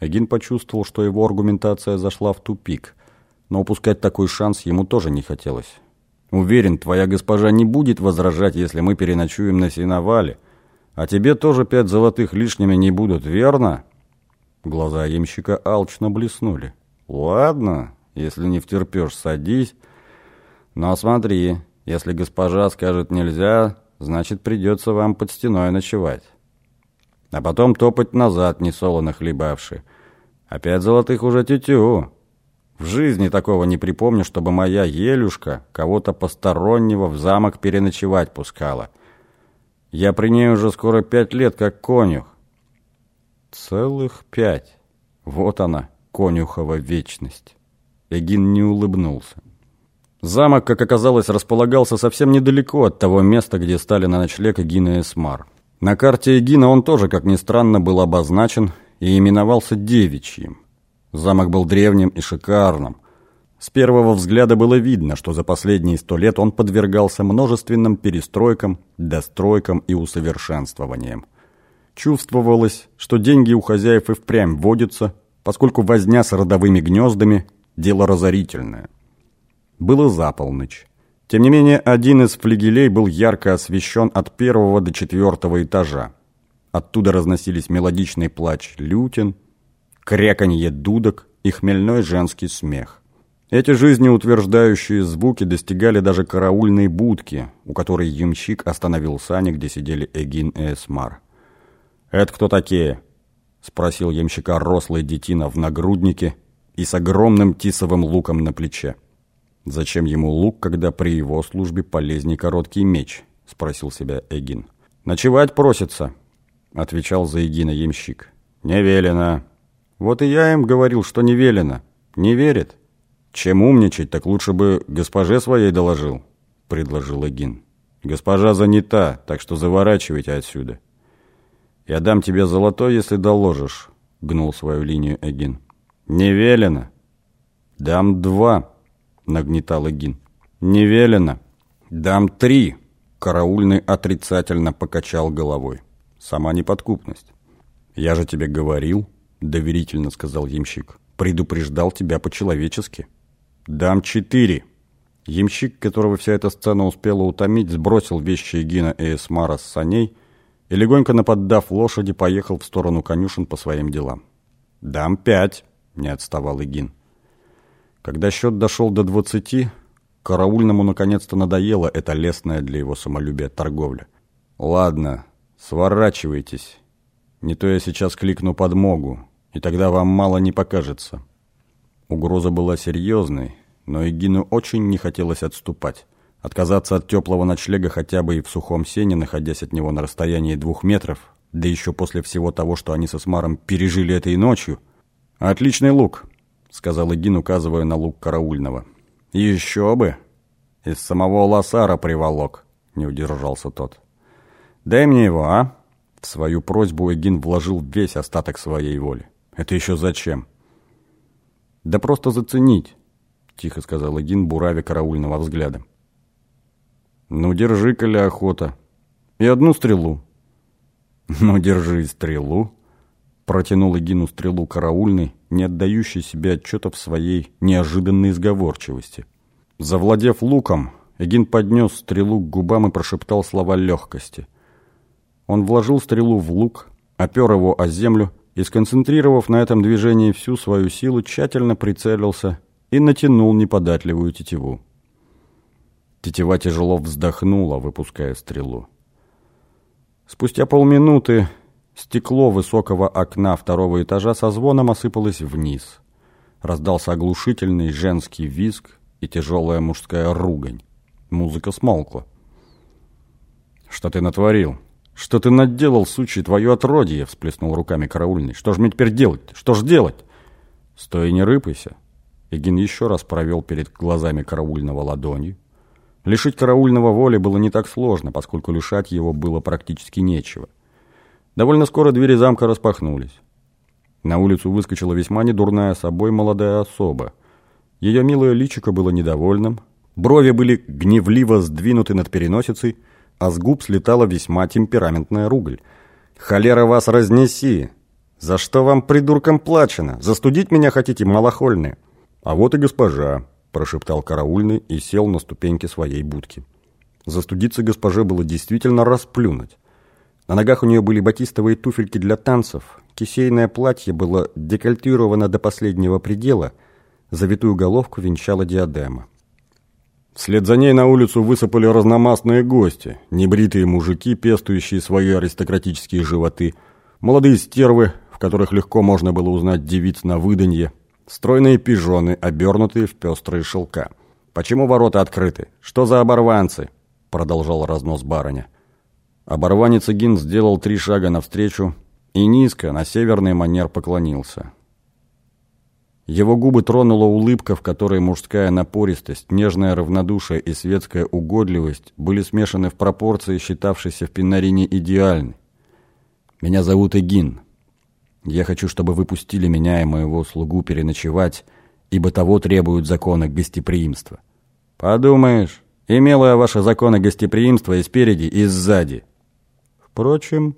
Эгин почувствовал, что его аргументация зашла в тупик, но упускать такой шанс ему тоже не хотелось. «Уверен, твоя госпожа не будет возражать, если мы переночуем на сеновале, а тебе тоже пять золотых лишними не будут, верно?» Глаза ямщика алчно блеснули. «Ладно, если не втерпешь, садись. Но смотри, если госпожа скажет нельзя, значит придется вам под стеной ночевать. А потом топать назад, не солоно хлебавши. Опять золотых уже тетю. В жизни такого не припомню, чтобы моя Елюшка кого-то постороннего в замок переночевать пускала. Я при ней уже скоро пять лет как конюх. Целых пять. Вот она, конюхова вечность. Эгин не улыбнулся. Замок, как оказалось, располагался совсем недалеко от того места, где стали на ночлег Эгин и Эсмар. На карте Эгина он тоже, как ни странно, был обозначен и именовался Девичьим. Замок был древним и шикарным. С первого взгляда было видно, что за последние сто лет он подвергался множественным перестройкам, достройкам и усовершенствованиям. Чувствовалось, что деньги у хозяев и впрямь водятся, поскольку возня с родовыми гнездами – дело разорительное. Было за полночь. Тем не менее, один из флигелей был ярко освещен от первого до четвертого этажа. Оттуда разносились мелодичный плач лютин, кряканье дудок и хмельной женский смех. Эти жизнеутверждающие звуки достигали даже караульной будки, у которой ямщик остановил сани, где сидели Эгин и Эсмар. «Это кто такие?» — спросил ямщика рослый детина в нагруднике и с огромным тисовым луком на плече. «Зачем ему лук, когда при его службе полезней короткий меч?» — спросил себя Эгин. «Ночевать просится», — отвечал за Эгина ямщик. «Не велено». «Вот и я им говорил, что не велено. Не верит». «Чем умничать, так лучше бы госпоже своей доложил», — предложил Эгин. «Госпожа занята, так что заворачивайте отсюда». «Я дам тебе золотой, если доложишь», — гнул свою линию Эгин. «Не велено». «Дам два», — нагнетал Эгин. «Не велено». «Дам три», — караульный отрицательно покачал головой. «Сама неподкупность». «Я же тебе говорил», — доверительно сказал ямщик. «Предупреждал тебя по-человечески». «Дам четыре». Ямщик, которого вся эта сцена успела утомить, сбросил вещи Эгина и Эсмара с саней — и, легонько наподдав лошади, поехал в сторону конюшен по своим делам. «Дам пять», — не отставал Игин. Когда счет дошел до двадцати, караульному наконец-то надоело эта лестная для его самолюбия торговля. «Ладно, сворачивайтесь. Не то я сейчас кликну подмогу, и тогда вам мало не покажется». Угроза была серьезной, но Игину очень не хотелось отступать. Отказаться от теплого ночлега хотя бы и в сухом сене, находясь от него на расстоянии двух метров, да еще после всего того, что они со Смаром пережили этой ночью. «Отличный лук», — сказал Игин, указывая на лук караульного. «Еще бы! Из самого лосара приволок», — не удержался тот. «Дай мне его, а?» В свою просьбу Эгин вложил весь остаток своей воли. «Это еще зачем?» «Да просто заценить», — тихо сказал Эгин, буравя караульного взглядом. «Ну, держи, коли охота. И одну стрелу». «Ну, держи стрелу», — протянул Эгину стрелу караульный, не отдающий себе отчета в своей неожиданной сговорчивости. Завладев луком, Эгин поднес стрелу к губам и прошептал слова легкости. Он вложил стрелу в лук, опер его о землю и, сконцентрировав на этом движении всю свою силу, тщательно прицелился и натянул неподатливую тетиву. Тетива тяжело вздохнула, выпуская стрелу. Спустя полминуты стекло высокого окна второго этажа со звоном осыпалось вниз. Раздался оглушительный женский визг и тяжелая мужская ругань. Музыка смолкла. «Что ты натворил? Что ты наделал, сучий, твое отродье?» — всплеснул руками караульный. «Что ж мне теперь делать? Что ж делать?» «Стой и не рыпайся!» Эгин еще раз провел перед глазами караульного ладонью, Лишить караульного воли было не так сложно, поскольку лишать его было практически нечего. Довольно скоро двери замка распахнулись. На улицу выскочила весьма недурная собой молодая особа. Ее милое личико было недовольным, брови были гневливо сдвинуты над переносицей, а с губ слетала весьма темпераментная ругаль. «Холера вас разнеси!» «За что вам, придуркам, плачено? Застудить меня хотите, малохольные?» «А вот и госпожа», – прошептал караульный и сел на ступеньки своей будки. Застудиться госпоже было действительно расплюнуть. На ногах у нее были батистовые туфельки для танцев, кисейное платье было декольтировано до последнего предела, завитую головку венчала диадема. Вслед за ней на улицу высыпали разномастные гости, небритые мужики, пестующие свои аристократические животы, молодые стервы, в которых легко можно было узнать девиц на выданье, стройные пижоны, обернутые в пестрые шелка. «Почему ворота открыты? Что за оборванцы?» — продолжал разнос барыня. Оборванец Игин сделал три шага навстречу и низко, на северный манер поклонился. Его губы тронула улыбка, в которой мужская напористость, нежное равнодушие и светская угодливость были смешаны в пропорции, считавшейся в Пинарине идеальной. «Меня зовут Эгин. Я хочу, чтобы вы пустили меня и моего слугу переночевать, ибо того требуют законы гостеприимства». «Подумаешь, имела я ваши законы гостеприимства и спереди, и сзади», Впрочем,